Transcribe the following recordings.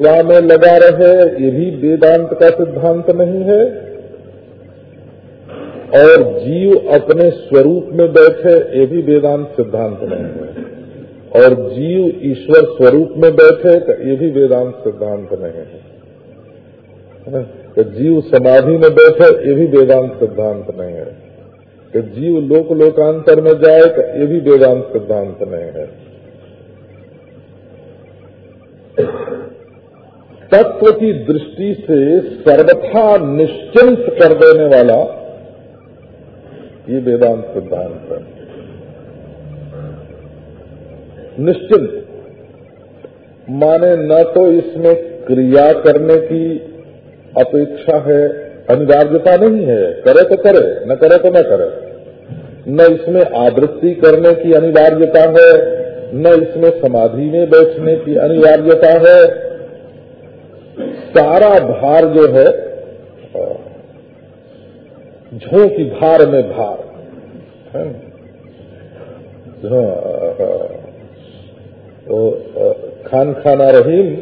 सेवा में लगा रहे ये भी वेदांत का सिद्धांत नहीं है। और जीव अपने स्वरूप में बैठे, ये भी वेदांत सिद्धांत नहीं है। और जीव ईश्वर स्वरूप में बैठे तो ये भी वेदांत सिद्धांत नहीं है। कि जीव समाधि में बैठे, ये भी वेदांत सिद्धांत नहीं है। कि जीव लोक लोकांतर में जाए तो ये भी वेदांत सिद्धांत नहीं है। तत्व की दृष्टि से सर्वथा निश्चिंत कर देने वाला ये वेदांत सिद्धांत है। निश्चिंत। माने न तो इसमें क्रिया करने की अपेक्षा है अनिवार्यता नहीं है। करे तो करे, न करे तो न करे। न इसमें आवृत्ति करने की अनिवार्यता है, न इसमें समाधि में बैठने की अनिवार्यता है। सारा भार जो है, झोंकी भार में भार। तो खान खाना रहीम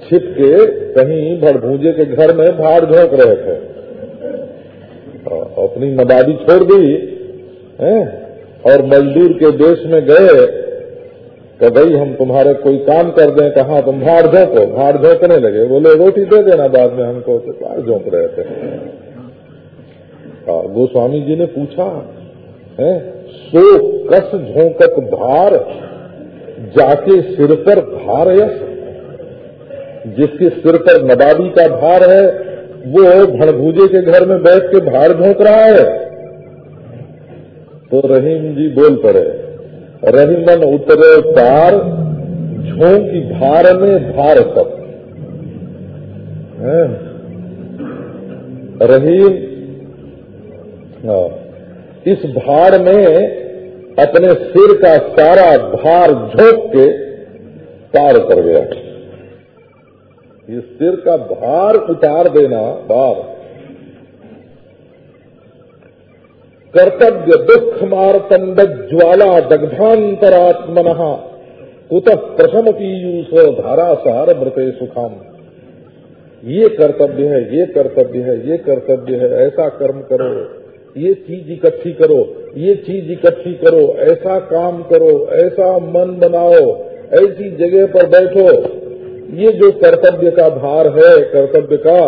छिप के कहीं भड़भूजे के घर में भार झोंक रहे थे। अपनी मदादी छोड़ दी, है? और मजदूर के देश में गए तो भाई, हम तुम्हारे कोई काम कर दें कहा तुम भाड़ झोंको। भाड़ झोंकने लगे। बोले, रोटी दे देना बाद में हमको। तो भाड़ झोंक रहे थे। गोस्वामी जी ने पूछा, है, सो कस झोंकत भार, जाके सिर पर भार यश जिसके सिर पर नवाबी का भार है, वो भड़भूजे के घर में बैठ के भार झोंक रहा है। तो रहीम जी बोल पड़े रहीमन उतरे पार झोंकी भार में भार सब। रहीम हाँ, इस भार में अपने सिर का सारा भार झोंक के पार कर गया। ये सिर का भार उतार देना भार कर्तव्य दुख मारतंड ज्वाला दग्धांतरात्मन कुत प्रथम पीयूष धारा सहार मृते सुखाम ये कर्तव्य है, ये कर्तव्य है, ये कर्तव्य है, ऐसा कर्म करो, ये चीज़ इकट्ठी करो, ये चीज़ इकट्ठी करो, ऐसा काम करो, ऐसा मन बनाओ, ऐसी जगह पर बैठो। ये जो कर्तव्य का भार है, कर्तव्य का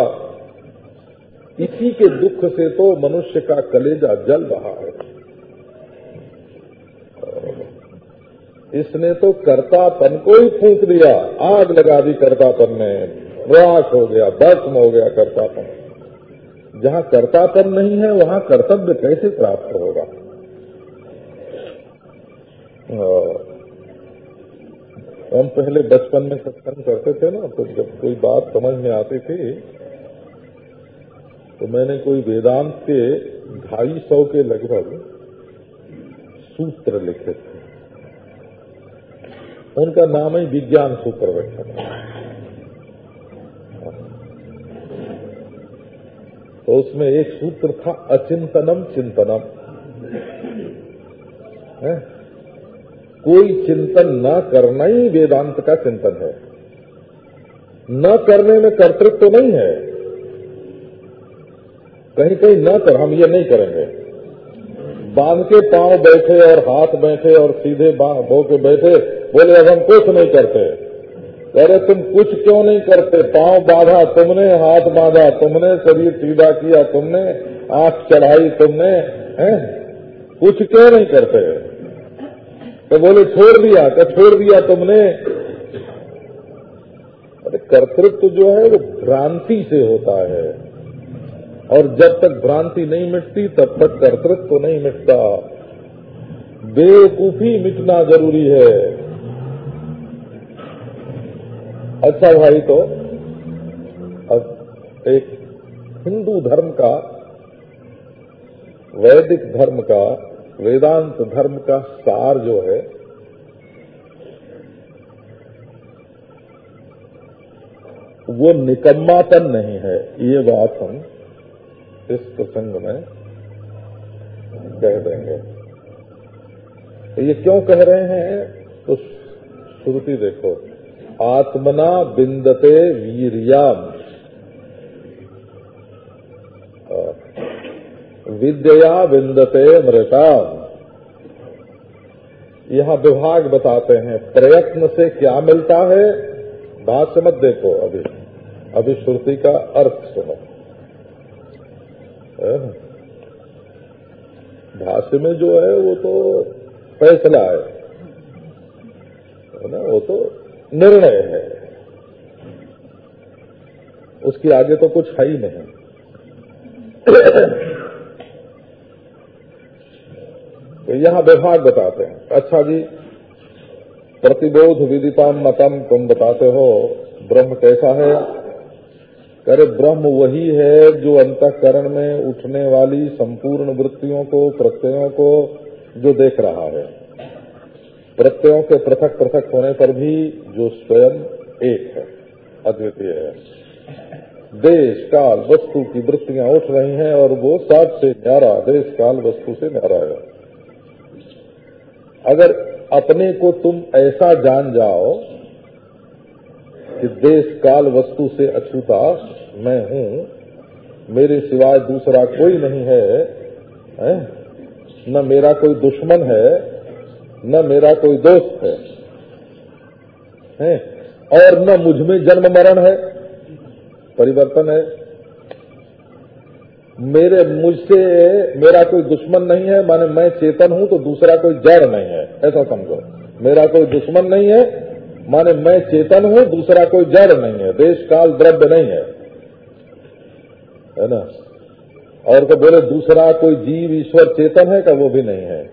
इसी के दुख से तो मनुष्य का कलेजा जल रहा है। इसने तो कर्तापन को ही फूक दिया। आग लगा दी कर्तापन ने। राख हो गया, भस्म हो गया कर्तापन। जहाँ कर्तापन नहीं है, वहाँ कर्तव्य कैसे प्राप्त होगा? हम पहले बचपन में सत्संग करते थे ना तो जब कोई बात समझ में आती थी तो मैंने कोई वेदांत के ढाई सौ के लगभग सूत्र लिखे थे। उनका नाम ही विज्ञान सूत्र रखा तो उसमें एक सूत्र था, अचिंतनम चिंतनम। है? कोई चिंतन न करना ही वेदांत का चिंतन है। न करने में कर्तृत्व तो नहीं है। कहीं कहीं न कर, हम ये नहीं करेंगे। बाँध के पाँव बैठे और हाथ बैठे और सीधे बो के बैठे, बोले, अब हम कुछ नहीं करते। अरे, तुम कुछ क्यों नहीं करते? पाँव बांधा तुमने, हाथ बांधा तुमने, शरीर सीधा किया तुमने, आँख चढ़ाई तुमने, हैं? कुछ क्यों नहीं करते? तो बोले, छोड़ दिया क्या छोड़ दिया तुमने। अरे, कर्तृत्व जो है, वो भ्रांति से होता है। और जब तक भ्रांति नहीं मिटती, तब तक कर्तृत्व तो नहीं मिटता। बेवकूफ़ी मिटना ज़रूरी है। अच्छा भाई तो अब एक हिंदू धर्म का, वैदिक धर्म का, वेदांत धर्म का सार जो है, वो निकम्मापन नहीं है। ये बात हम इस प्रसंग में कह देंगे। तो ये क्यों कह रहे हैं? तो श्रुति देखो। आत्मना बिंदते वीरियाम। विद्या बिंदते मृता यहाँ विभाग बताते हैं, प्रयत्न से क्या मिलता है? बात समझ देखो अभी। अभी श्रुति का अर्थ सुनो। भाष्य में जो है, वो तो फैसला है। ना? वो तो निर्णय है। उसके आगे तो कुछ है ही नहीं। तो यहाँ विभाग बताते हैं। अच्छा जी, प्रतिबोध विदिताम मतम, तुम बताते हो, ब्रह्म कैसा है? करे ब्रह्म वही है जो अंतकरण में उठने वाली संपूर्ण वृत्तियों को, प्रत्ययों को जो देख रहा है। प्रत्ययों के पृथक पृथक होने पर भी जो स्वयं एक है, अद्वितीय है। देश, काल, वस्तु की वृत्तियाँ उठ रही हैं और वो सात से न्यारा देश, काल, वस्तु से न्यारा है अगर अपने को तुम ऐसा जान जाओ कि देश काल वस्तु से अछूता मैं हूँ मेरे सिवाय दूसरा कोई नहीं है, है? न मेरा कोई दुश्मन है न मेरा कोई दोस्त है, है? और न मुझमें जन्म मरण है परिवर्तन है मेरे मुझसे मेरा कोई दुश्मन नहीं है माने मैं चेतन हूँ तो दूसरा कोई जड़ नहीं है ऐसा समझो मेरा कोई दुश्मन नहीं है माने मैं चेतन हूँ, दूसरा कोई जड़ नहीं है देश काल द्रव्य नहीं है। है ना? और तो बोले, दूसरा कोई जीव ईश्वर चेतन है का वो भी नहीं है।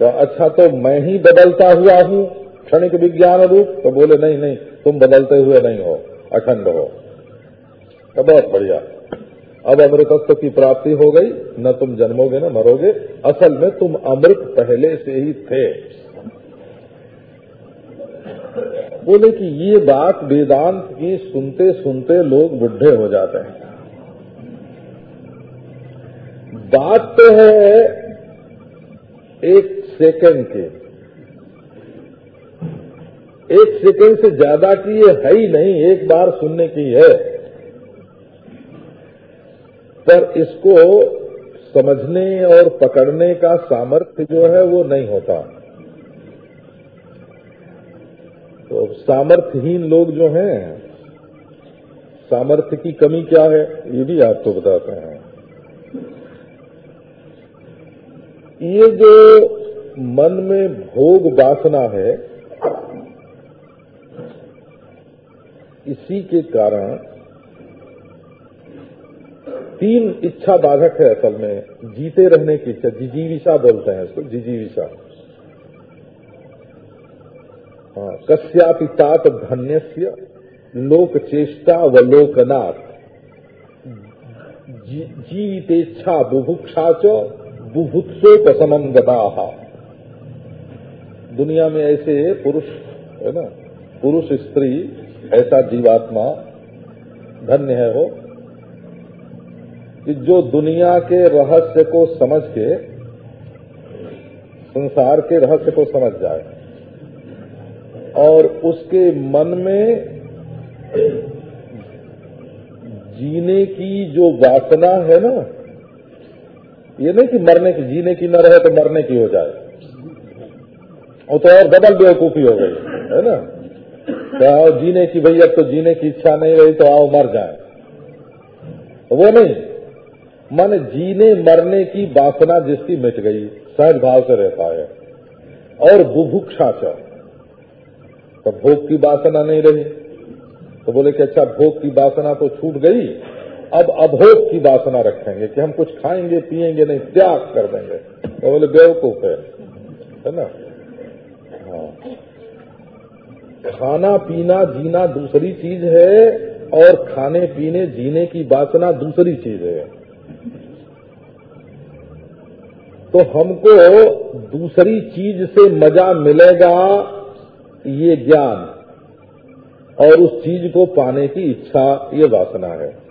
तो अच्छा तो मैं ही बदलता हुआ हूँ, क्षणिक विज्ञान रूप। तो बोले, नहीं नहीं, तुम बदलते हुए नहीं हो, अखंड हो। तो बहुत बढ़िया। अब अमृतत्व की प्राप्ति हो गई, न तुम जन्मोगे, न मरोगे। असल में तुम अमृत पहले से ही थे। बोले कि ये बात वेदांत की सुनते सुनते लोग बुढ़े हो जाते हैं। बात तो है एक सेकंड की। एक सेकंड से ज़्यादा की ये है ही नहीं, एक बार सुनने की है। पर इसको समझने और पकड़ने का सामर्थ्य जो है वो नहीं होता। तो सामर्थ्यहीन लोग जो हैं, सामर्थ्य की कमी क्या है, ये भी आपको बताते हैं। ये जो मन में भोग वासना है, इसी के कारण तीन इच्छा बाधक है असल में, जीते रहने की इच्छा, जिजीविषा बोलते हैं इसको, जिजीविषा। हाँ कश्यापि तात धन्य लोक चेष्टा व लोकनाथ जीवितेच्छा बुभुक्षा च बुभुत्सोपसमम गदा दुनिया में ऐसे पुरुष, है ना, पुरुष स्त्री, ऐसा जीवात्मा धन्य है हो कि जो दुनिया के रहस्य को समझ के, संसार के रहस्य को समझ जाए। और उसके मन में जीने की जो वासना है ना, ये नहीं कि मरने की, जीने की न रहे तो मरने की हो जाए। वो तो और डबल बेवकूफ़ी हो गई, है ना? तो आओ जीने की भैया तो जीने की इच्छा नहीं रही तो आओ मर जाए। वो नहीं, मन जीने मरने की वासना जिसकी मिट गई, सहज भाव से रहता है और बुभुक्षा च तो भोग की वासना नहीं रही। तो बोले कि अच्छा भोग की वासना तो छूट गई, अब अभोग की वासना रखेंगे कि हम कुछ खाएँगे, पिएँगे नहीं, त्याग कर देंगे। तो बोले, बेवकूफ़ है। है ना? हाँ। खाना पीना जीना दूसरी चीज़ है, और खाने पीने जीने की वासना दूसरी चीज़ है। तो हमको दूसरी चीज़ से मज़ा मिलेगा ये ज्ञान और उस चीज़ को पाने की इच्छा, ये वासना है।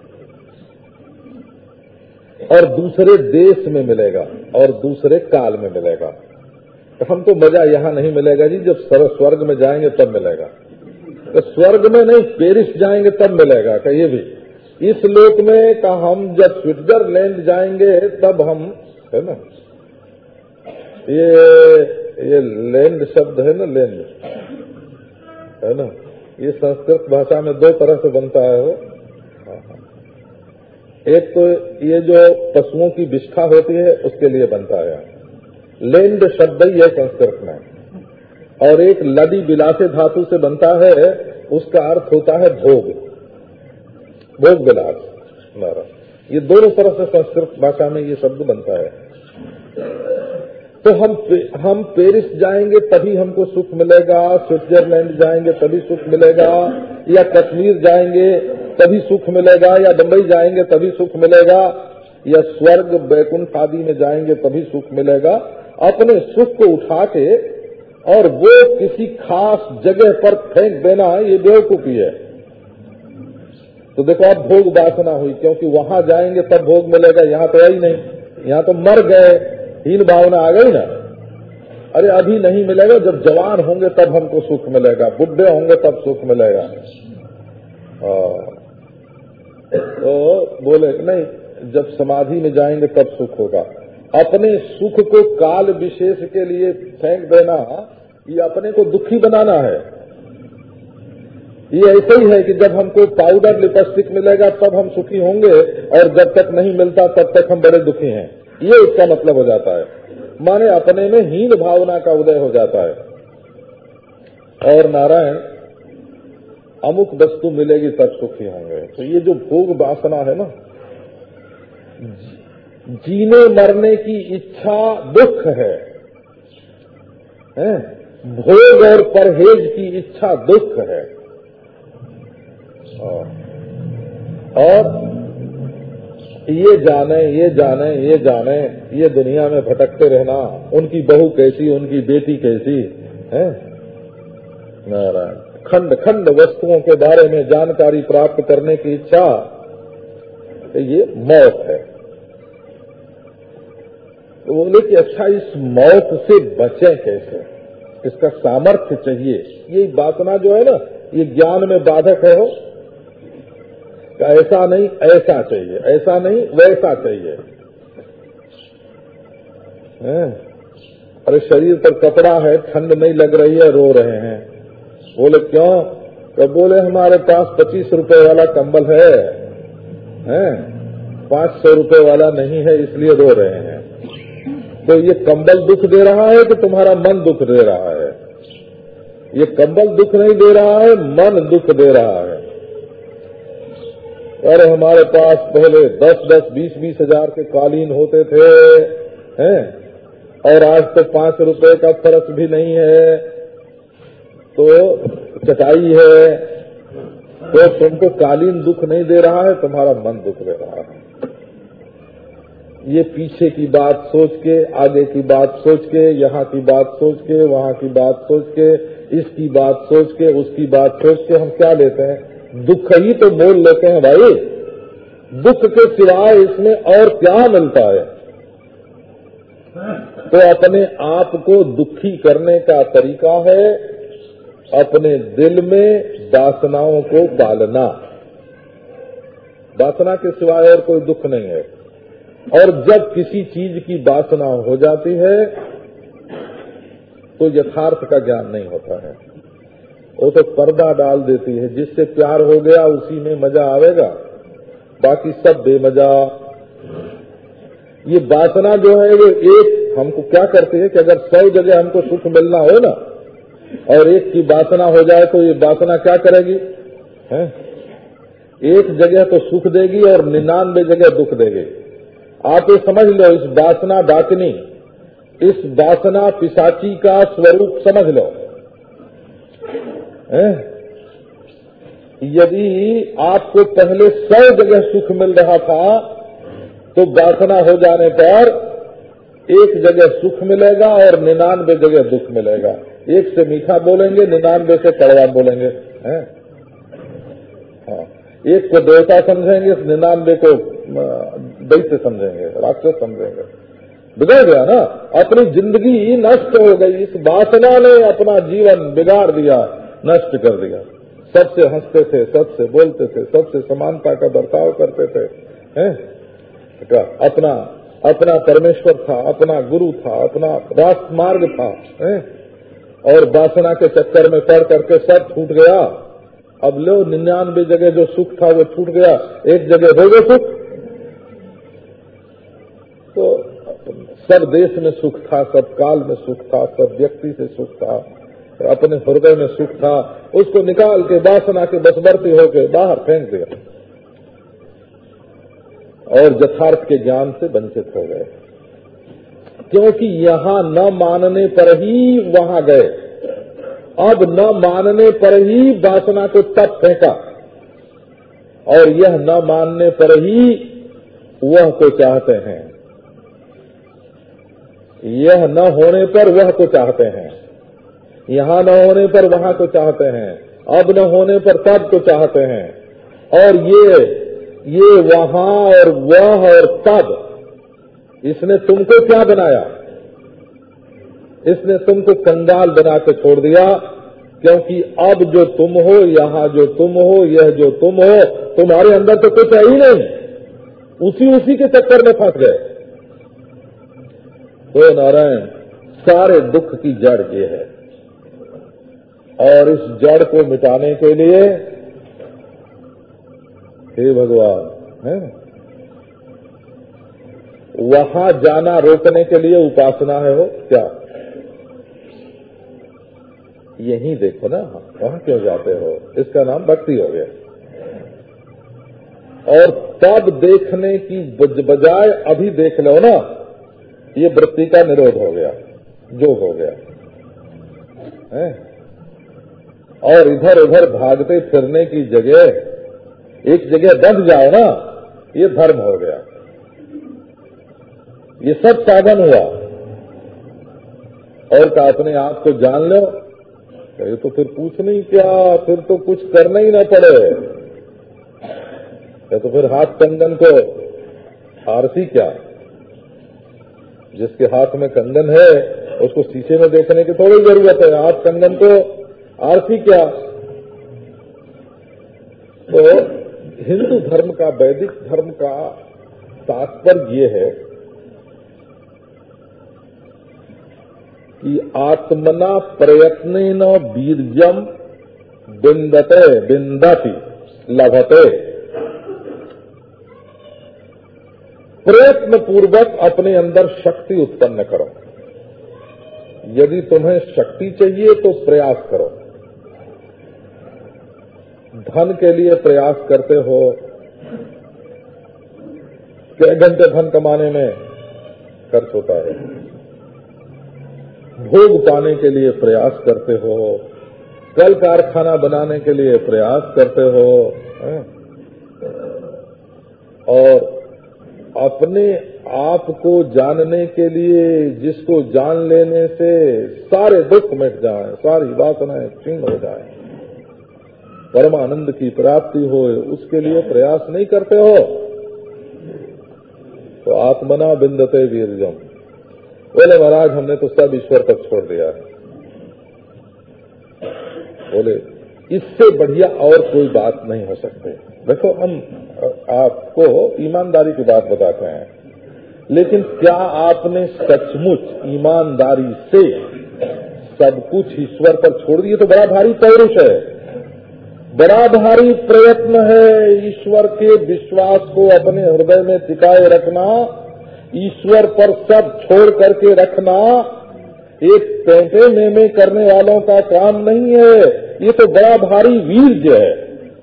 और दूसरे देश में मिलेगा और दूसरे काल में मिलेगा। तो हमको मज़ा यहाँ नहीं मिलेगा जी, जब सर स्वर्ग में जाएँगे तब मिलेगा। तो स्वर्ग में नहीं, पेरिस जाएँगे तब मिलेगा ये भी। इस लोक में का हम जब स्विट्जरलैंड जाएँगे, तब हम, है ना? ये ये लैंड शब्द है ना, लैंड। है ना? ये संस्कृत भाषा में दो तरह से बनता है वो। एक तो ये जो पशुओं की विष्ठा होती है, उसके लिए बनता है। लैंड शब्द ही है संस्कृत में। और एक लदी बिलासे धातु से बनता है, उसका अर्थ होता है भोग। भोग विलास ये दोनों तरह से संस्कृत भाषा में ये शब्द बनता है। तो हम हम पेरिस जाएँगे, तभी हमको सुख मिलेगा। स्विट्जरलैंड जाएँगे, तभी सुख मिलेगा। या कश्मीर जाएँगे, तभी सुख मिलेगा। या बम्बई जाएँगे, तभी सुख मिलेगा। या स्वर्ग बैकुंठ आदि में जाएँगे, तभी सुख मिलेगा। अपने सुख को उठा के और वो किसी खास जगह पर फेंक देना ये बेवकूफ़ी है। तो देखो, अब भोग वासना हुई, क्योंकि वहाँ जाएँगे, तब भोग मिलेगा। यहाँ तो है ही नहीं। यहाँ तो मर गए। हीन भावना आ गई ना? अरे अभी नहीं मिलेगा, जब जवान होंगे तब हमको सुख मिलेगा, बुढ़े होंगे तब सुख मिलेगा। तो बोले, नहीं, जब समाधि में जाएँगे तब सुख होगा। अपने सुख को काल विशेष के लिए फेंक देना, ये अपने को दुखी बनाना है। ये ऐसे ही है कि जब हमको पाउडर लिपस्टिक मिलेगा, तब हम सुखी होंगे, और जब तक नहीं मिलता, तब तक हम बड़े दुखी हैं। ये इसका मतलब हो जाता है। माने अपने में हीन भावना का उदय हो जाता है। और नारायण अमुक वस्तु मिलेगी तब सुखी होंगे। तो ये जो भोग वासना है ना जीने मरने की इच्छा दुख है, है? भोग और परहेज की इच्छा दुख है। और ये जाने ये जाने ये जाने, ये दुनिया में भटकते रहना। उनकी बहू कैसी, उनकी बेटी कैसी, है? नारायण। खंड खंड वस्तुओं के बारे में जानकारी प्राप्त करने की इच्छा ये मौत है। तो बोले कि अच्छा इस मौत से बचे कैसे? इसका सामर्थ्य चाहिए। ये बातना जो है ना, ये ज्ञान में बाधक है हो ऐसा नहीं, ऐसा चाहिए। ऐसा नहीं, वैसा चाहिए। है? अरे शरीर पर कपड़ा है, ठंड नहीं लग रही है, रो रहे हैं। बोले, क्यों? तो बोले, हमारे पास पच्चीस रुपए वाला कंबल है। हैं? पाँच सौ रुपए वाला नहीं है, इसलिए रो रहे हैं। तो ये कंबल दुख दे रहा है कि तुम्हारा मन दुख दे रहा है? ये कंबल दुख नहीं दे रहा है, मन दुख दे रहा है। अरे हमारे पास पहले दस दस, बीस बीस हज़ार के कालीन होते थे, हैं? और आज तो पाँच रुपए का फ़र्क भी नहीं है। तो चटाई है। तो तुमको कालीन दुख नहीं दे रहा है, तुम्हारा मन दुख दे रहा है। ये पीछे की बात सोच के, आगे की बात सोच के, यहाँ की बात सोच के, वहाँ की बात सोच के, इसकी बात सोच के, उसकी बात सोच के हम क्या लेते हैं? दुख ही तो मोल लेते हैं भाई। दुख के सिवाय इसमें और क्या मिलता है? तो अपने आप को दुखी करने का तरीका है अपने दिल में वासनाओं को पालना। वासना के सिवाय और कोई दुख नहीं है। और जब किसी चीज़ की वासना हो जाती है तो यथार्थ का ज्ञान नहीं होता है। वो तो पर्दा डाल देती है, जिससे प्यार हो गया, उसी में मज़ा आवेगा। बाकी सब बेमजा। ये वासना जो है, वो एक हमको क्या करती है कि अगर सौ जगह हमको सुख मिलना हो ना, और एक की वासना हो जाए तो ये वासना क्या करेगी? है? एक जगह तो सुख देगी और निन्यानवे जगह दुख देगी। आप ये समझ लो, इस वासना डाकनी इस वासना पिसाची का स्वरूप समझ लो। है? यदि आपको पहले सौ जगह सुख मिल रहा था तो वासना हो जाने पर एक जगह सुख मिलेगा और निन्यानवे जगह दुख मिलेगा। एक से मीठा बोलेंगे, निन्यानवे से कड़वा बोलेंगे। हैं? हाँ। एक को देवता समझेंगे, निन्यानवे को दैत्य समझेंगे, राक्षस समझेंगे। बिगड़ गया ना? अपनी ज़िंदगी नष्ट हो गई। इस वासना ने अपना जीवन बिगाड़ दिया। नष्ट कर दिया। सबसे हँसते थे, सबसे बोलते थे, सबसे समानता का बर्ताव करते थे, हैं? अपना अपना परमेश्वर था, अपना गुरु था, अपना राष्ट्र मार्ग था, हैं? और वासना के चक्कर में पड़ करके सब छूट गया। अब लो, निन्यानवे जगह जो सुख था वो छूट गया। एक जगह हो गए सुख। तो सब देश में सुख था, सब काल में सुख था, सब व्यक्ति से सुख था। अपने हृदय में सुख था, उसको निकाल के वासना के बसवर्ती होकर बाहर फेंक दिया। और यथार्थ के ज्ञान से वंचित हो गए। क्योंकि यहाँ न मानने पर ही वहाँ गए। अब न मानने पर ही वासना को तप फेंका। और यह न मानने पर ही वह को चाहते हैं। यह न होने पर वह को चाहते हैं। यहाँ न होने पर वहाँ को चाहते हैं, अब न होने पर तब को चाहते हैं। और ये ये वहाँ और वह और तब, इसने तुमको क्या बनाया? इसने तुमको कंगाल बना के छोड़ दिया, क्योंकि अब जो तुम हो, यहाँ जो तुम हो, यह जो तुम हो, तुम्हारे अंदर तो कुछ है ही नहीं। उसी उसी के चक्कर में फंस गए। तो नारायण, सारे दुख की जड़ ये है। और इस जड़ को मिटाने के लिए हे भगवान, है? वहाँ जाना रोकने के लिए उपासना है वो, क्या? यही देखो ना, वहाँ क्यों जाते हो? इसका नाम भक्ति हो गया। और तब देखने की बजाय अभी देख लो ना, ये वृत्ति का निरोध हो गया, जो हो गया। है? और इधर उधर भागते फिरने की जगह, एक जगह बंध जाओ ना, ये धर्म हो गया। ये सब साधन हुआ। और का अपने आप को जान लो ये तो फिर पूछ नहीं क्या, फिर तो कुछ करना ही ना पड़े। या तो फिर हाथ कंगन को आरसी क्या? जिसके हाथ में कंगन है, उसको शीशे में देखने की थोड़ी ज़रूरत है, हाथ कंगन को आरसी क्या? तो हिंदू धर्म का, वैदिक धर्म का तात्पर्य ये है कि आत्मना प्रयत्न न बीरजम बिंदते, बिंदती, लभते। प्रयत्न पूर्वक अपने अंदर शक्ति उत्पन्न करो। यदि तुम्हें शक्ति चाहिए तो प्रयास करो। धन के लिए प्रयास करते हो कई घंटे धन कमाने में खर्च होता है। भोग पाने के लिए प्रयास करते हो, कल कारखाना बनाने के लिए प्रयास करते हो? और अपने आप को जानने के लिए, जिसको जान लेने से सारे दुख मिट जाए, सारी वासनाएँ क्षीण हो जाए। परमानंद की प्राप्ति हो, उसके लिए प्रयास नहीं करते हो। तो आत्मना बिंदते वीरजम। बोले, महाराज, हमने तो सब ईश्वर तक छोड़ दिया है। बोले, इससे बढ़िया और कोई बात नहीं हो सकते। देखो, हम, आपको ईमानदारी की बात बताते हैं। लेकिन क्या आपने सचमुच ईमानदारी से सब कुछ ईश्वर पर छोड़ दिए तो बड़ा भारी पौरुष है। बड़ा भारी प्रयत्न है ईश्वर के विश्वास को अपने हृदय में टिकाए रखना, ईश्वर पर सब छोड़ करके रखना, एक पैंटे में में करने वालों का काम नहीं है। ये तो बड़ा भारी वीर है।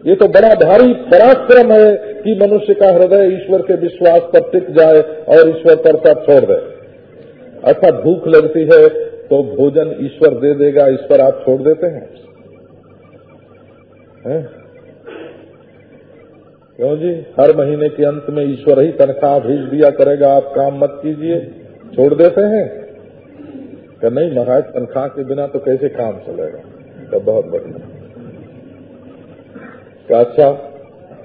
ये तो बड़ा भारी पराक्रम है कि मनुष्य का हृदय ईश्वर के विश्वास पर टिक जाए और ईश्वर पर सब छोड़ दे। अच्छा भूख लगती है तो भोजन ईश्वर दे देगा, इस पर आप छोड़ देते हैं। है? क्यों जी? हर महीने के अंत में ईश्वर ही तनख्वाह भेज दिया करेगा, आप काम मत कीजिए। छोड़ देते हैं? क्या नहीं महाराज, तनख्वाह के बिना तो कैसे काम चलेगा? तो बहुत बढ़िया. अच्छा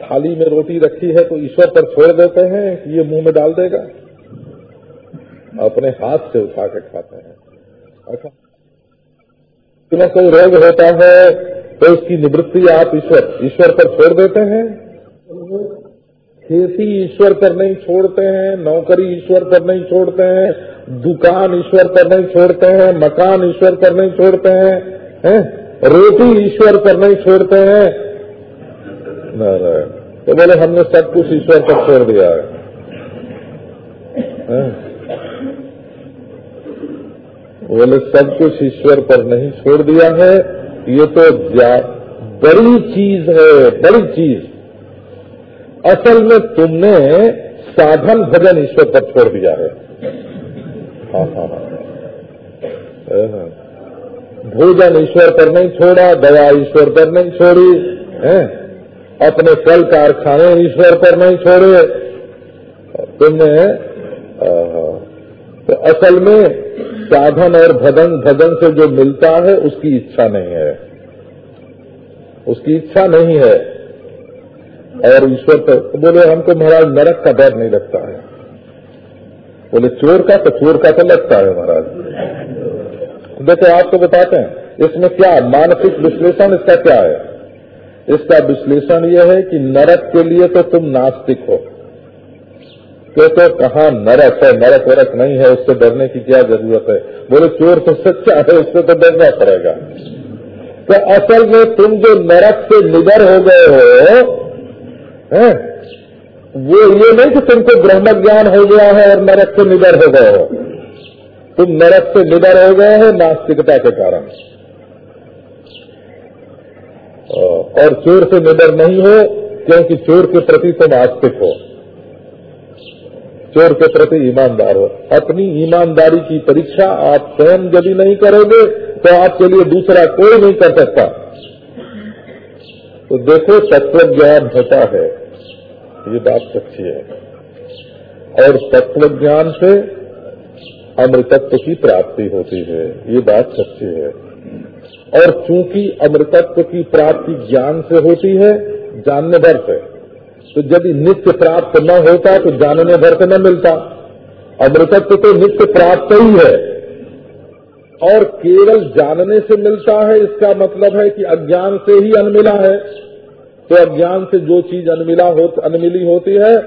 थाली में रोटी रखी है तो ईश्वर पर छोड़ देते हैं कि ये मुँह में डाल देगा? अपने हाथ से उठा के खाते हैं। अच्छा। कोई रोग होता है तो उसकी निवृत्ति आप ईश्वर ईश्वर पर छोड़ देते हैं खेती ईश्वर पर नहीं छोड़ते हैं, नौकरी ईश्वर पर नहीं छोड़ते हैं, दुकान ईश्वर पर नहीं छोड़ते हैं, मकान ईश्वर पर नहीं छोड़ते हैं, है? रोटी ईश्वर पर नहीं छोड़ते हैं तो बोले, हमने सब कुछ ईश्वर पर छोड़ दिया है? बोले, सब कुछ ईश्वर पर नहीं छोड़ दिया है ये तो बड़ी चीज़ है, बड़ी चीज़। असल में तुमने साधन भजन ईश्वर पर छोड़ दिया है। हाँ हाँ हाँ। भोजन ईश्वर पर नहीं छोड़ा दवा ईश्वर पर नहीं छोड़ी, है? अपने कल कारखाने ईश्वर पर नहीं छोड़े। तुमने तो असल में साधन और भजन भजन से जो मिलता है, उसकी इच्छा नहीं है। उसकी इच्छा नहीं है। और ईश्वर तो बोले, हमको महाराज नरक का डर नहीं लगता है। बोले, चोर का तो चोर का तो लगता है महाराज। देखो, आपको बताते हैं, इसमें क्या मानसिक विश्लेषण इसका क्या है? इसका विश्लेषण यह है कि नरक के लिए तो तुम नास्तिक हो। कहते तो कहा, नरक है, नरक वरक नहीं है, उससे डरने की क्या ज़रूरत है? बोले, चोर तो सच्चा है, उससे तो डरना पड़ेगा। तो असल में तुम जो नरक से निडर हो गए हो, हैं? वो ये नहीं कि तुमको ब्रह्म ज्ञान हो गया है और नरक से निडर हो गए हो। तुम नरक से निडर हो गए हो नास्तिकता के कारण। और चोर से निडर नहीं हो, क्योंकि चोर के प्रति तुम आस्तिक हो। चोर के प्रति ईमानदार हो। अपनी ईमानदारी की परीक्षा आप स्वयं यदि नहीं करोगे तो आपके लिए दूसरा कोई नहीं कर सकता। तो देखो तत्व ज्ञान होता है। ये बात सच्ची है। और तत्व ज्ञान से अमृतत्व की प्राप्ति होती है। ये बात सच्ची है। और चूँकि अमृतत्व की प्राप्ति ज्ञान से होती है, जानने भर से। तो यदि नित्य प्राप्त न होता तो जानने भर से न मिलता। अमृतत्व तो नित्य प्राप्त ही है। और केवल जानने से मिलता है, इसका मतलब है कि अज्ञान से ही अनमिला है। तो अज्ञान से जो चीज़ अनमिला हो अनमिली होती है,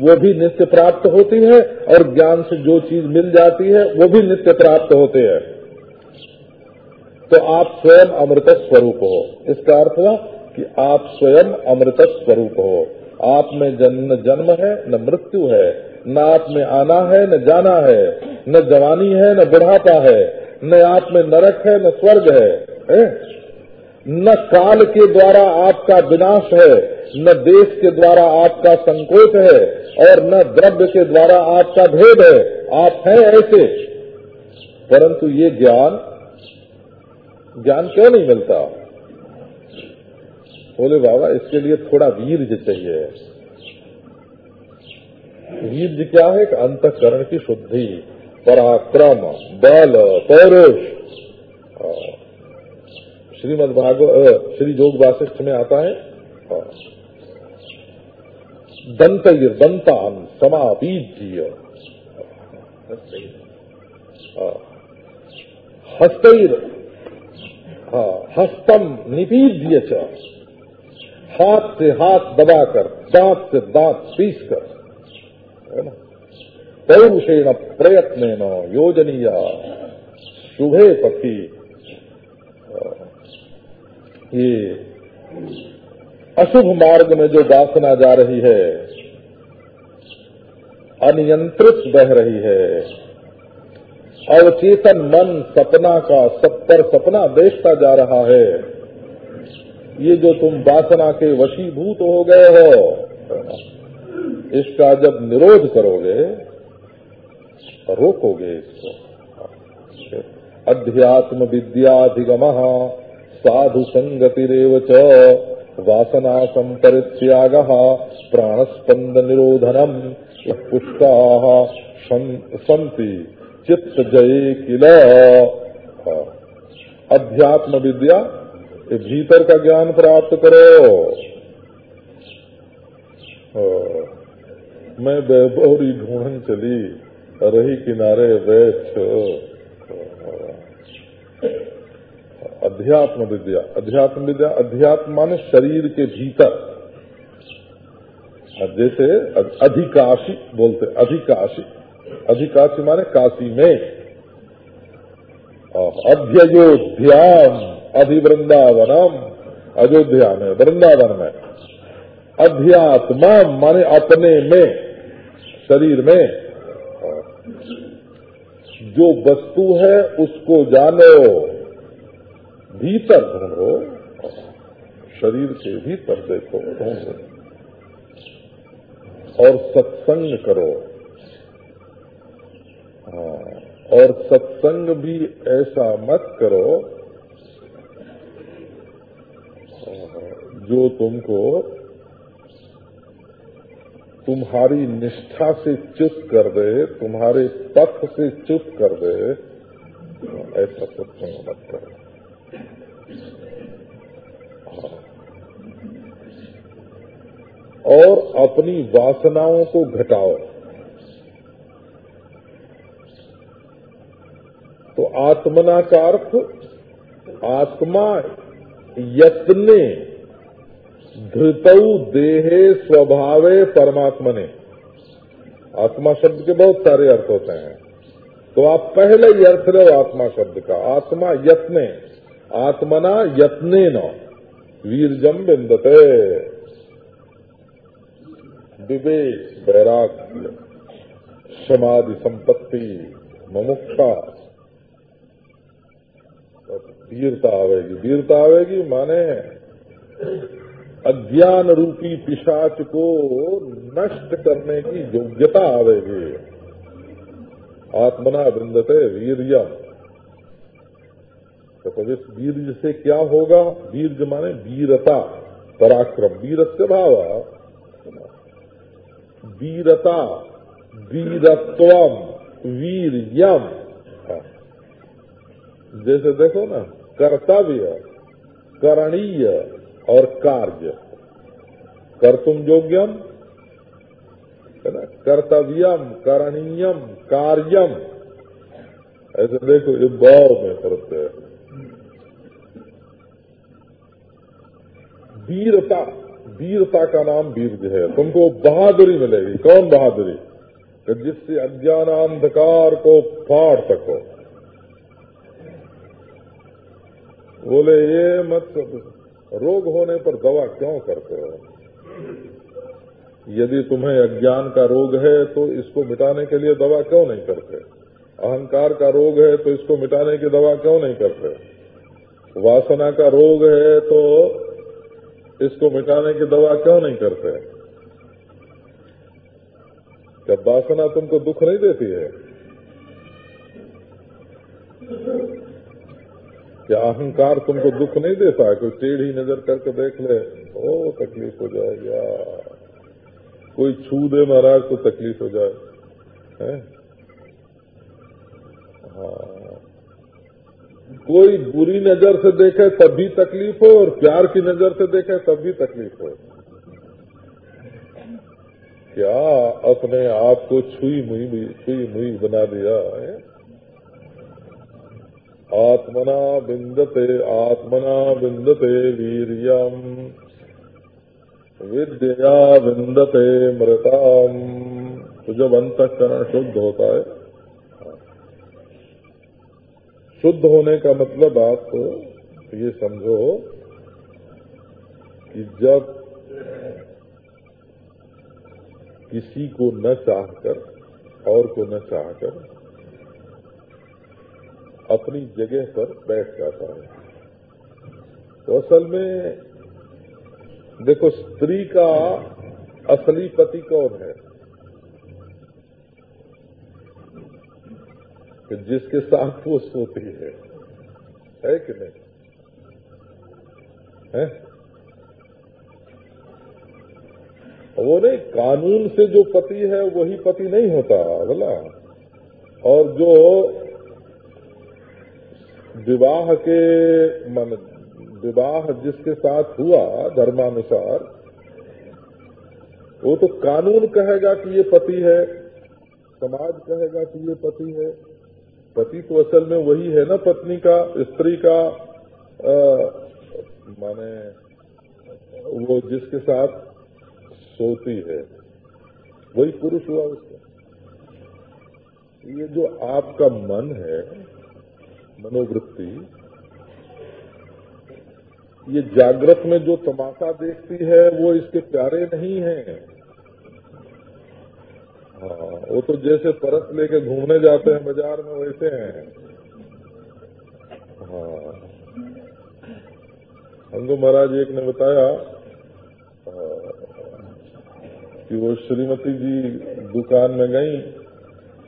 वो भी नित्य प्राप्त होती है, और ज्ञान से जो चीज़ मिल जाती है, वो भी नित्य प्राप्त होते हैं। तो आप स्वयं अमृत स्वरूप हो। इसका अर्थ हुआ कि आप स्वयं अमृत स्वरूप हो। आप में जन्म जन्म है, न मृत्यु है, न आप में आना है, न जाना है, न जवानी है, न बुढ़ापा है, न आप में नरक है, न स्वर्ग है? न काल के द्वारा आपका विनाश है, न देश के द्वारा आपका संकोच है, और न द्रव्य के द्वारा आपका भेद है। आप हैं ऐसे। परंतु ये ज्ञान ज्ञान क्यों नहीं मिलता? बोले, बाबा, इसके लिए थोड़ा वीर्य चाहिए। वीर्य क्या है? कि अंतकरण की शुद्धि, पराक्रम, बल, पौरुष। श्रीमद भागवत श्री जोग वासिष्ठ में आता है। दंत दंतान समापीज्य। हस्तैर हस्तम निपीज्य च। हाथ से हाथ दबाकर, दांत से दांत पीस कर है ना? पौरुषेण प्रयत्न न योजनीय। शुभे पति। ये अशुभ मार्ग में जो वासना जा रही है, अनियंत्रित बह रही है। अवचेतन मन सपना का सत्तर सपना देखता जा रहा है। ये जो तुम वासना के वशीभूत हो गए हो, इसका जब निरोध करोगे, रोकोगे इसको। अध्यात्म विद्याधिगम साधु संगतिरव च वासना संपरित्याग प्राणस्पंद निरोधनम पुष्टा संति चित्त जय किल। अध्यात्म विद्या भीतर का ज्ञान प्राप्त करो। मैं बेबौरी ढूंढन चली रही किनारे बैठ। अध्यात्म विद्या अध्यात्म विद्या, अध्यात्म माने शरीर के भीतर। जैसे अधिकाशी बोलते, अधिकाशी अधिकाशी माने काशी में। अध्ययोध्याम अधिवृंदावनम अयोध्या में, वृंदावन में। अध्यात्मा माने अपने में, शरीर में। जो वस्तु है, उसको जानो। भीतर ढूंढो शरीर के भीतर देखो ढूंढो और सत्संग करो। हाँ और सत्संग भी ऐसा मत करो जो तुमको तुम्हारी निष्ठा से च्युत कर दे, तुम्हारे पथ से च्युत कर दे, ऐसा सत्संग मत करो। और अपनी वासनाओं को घटाओ। तो आत्मना का अर्थ आत्मा यत्ने धृतऊ देहे स्वभावे परमात्मा ने आत्मा शब्द के बहुत सारे अर्थ होते हैं। तो आप पहले ही अर्थ लो आत्मा शब्द का। आत्मा यत्ने, आत्मना यत्ने न वीरजम बिंदते विवेक वैराग्य समाधि संपत्ति, मुमुक्षा। वीरता आवेगी। वीरता आवेगी माने अज्ञान रूपी पिशाच को नष्ट करने की योग्यता आवेगी। आत्मना वृंदते वीरिया। तो इस वीर से क्या होगा? वीर माने वीरता, पराक्रम। वीर से भाव। वीरता वीरत्वम वीरियम जैसे देखो ना, कर्तव्य, करणीय और कार्य कर्तुम योग्यम, है ना? कर्तव्यम, करणीयम, कार्यम। ऐसे देखो, ये भाव में करते हैं। वीरता वीरता का नाम वीर है। तुमको बहादुरी मिलेगी। कौन बहादुरी? जिससे अज्ञानांधकार को फाड़ सको। बोले, ये मत रोग होने पर दवा क्यों करते हो? यदि तुम्हें अज्ञान का रोग है तो इसको मिटाने के लिए दवा क्यों नहीं करते? अहंकार का रोग है तो इसको मिटाने की दवा क्यों नहीं करते? वासना का रोग है तो इसको मिटाने की दवा क्यों नहीं करते? क्या वासना तुमको दुख नहीं देती है क्या अहंकार तुमको दुख नहीं देता है, कोई टेढ़ी नज़र करके देख ले ओ तकलीफ़ हो जाएगा कोई छू दे महाराज तो तकलीफ़ हो जाए। है? हाँ। कोई बुरी नज़र से देखे तब भी तकलीफ़ हो, और प्यार की नज़र से देखे तब भी तकलीफ़ हो। क्या अपने आप को छुई मुई छुई मुई बना दिया है? आत्मना बिंदते आत्मना बिंदते वीरियम। विद्या बिंदते मृताम। तो जब अंतकरण शुद्ध होता है। शुद्ध होने का मतलब आप ये समझो कि जब किसी को न चाहकर, और को न चाहकर अपनी जगह पर बैठ जाता है। तो असल में, देखो, स्त्री का असली पति कौन है? जिसके साथ वो सोती है। है कि नहीं? है? वो नहीं, कानून से जो पति है, वही पति नहीं होता बोला और जो विवाह के मन, विवाह जिसके साथ हुआ धर्मानुसार, वो तो कानून कहेगा कि ये पति है, समाज कहेगा कि ये पति है। पति तो असल में वही है ना पत्नी का, स्त्री का माने, वो जिसके साथ सोती है। वही पुरुष हुआ उसका। ये जो आपका मन है मनोवृत्ति, ये जागृत में जो तमाशा देखती है, वो इसके प्यारे नहीं है। हाँ वो तो जैसे परस लेके घूमने जाते हैं बाज़ार में, वैसे हैं। हाँ। हमको महाराज एक ने बताया कि वो श्रीमती जी दुकान में गई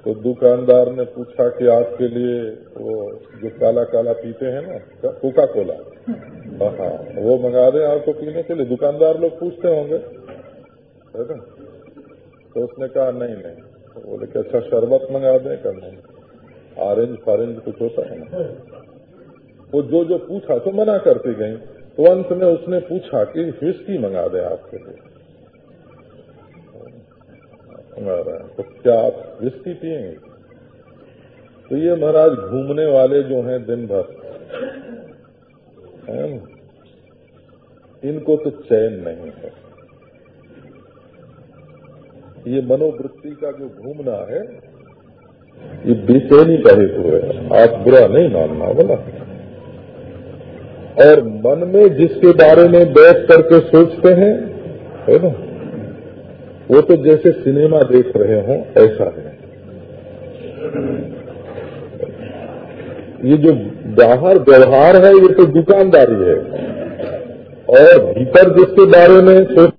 तो दुकानदार ने पूछा कि आपके लिए वो जो काला काला पीते हैं ना कोका कोला हाँ वो मंगा दें आपको पीने के लिए। दुकानदार लोग पूछते होंगे। है ना? तो उसने कहा नहीं नहीं। तो बोले कि अच्छा शरबत मंगा दें कर नहीं ऑरेंज फॉरेंज कुछ होता है ना? वो जो जो पूछा तो मना करती गई। तो अंत में उसने पूछा कि विस्की मंगा दें आपके लिए। हमारा तो क्या आप विस्की पिएँगे तो ये महाराज घूमने वाले जो हैं दिन भर है इनको तो चैन नहीं है। ये मनोवृत्ति का जो घूमना है, ये बेचैनी का हेतु है। आप बुरा नहीं मानना, बोला। और मन में जिसके बारे में बैठ करके सोचते हैं, है ना? वो तो जैसे सिनेमा देख रहे हों, ऐसा है। ये जो बाहर व्यवहार है, ये तो दुकानदारी है। और भीतर जिसके बारे में सोच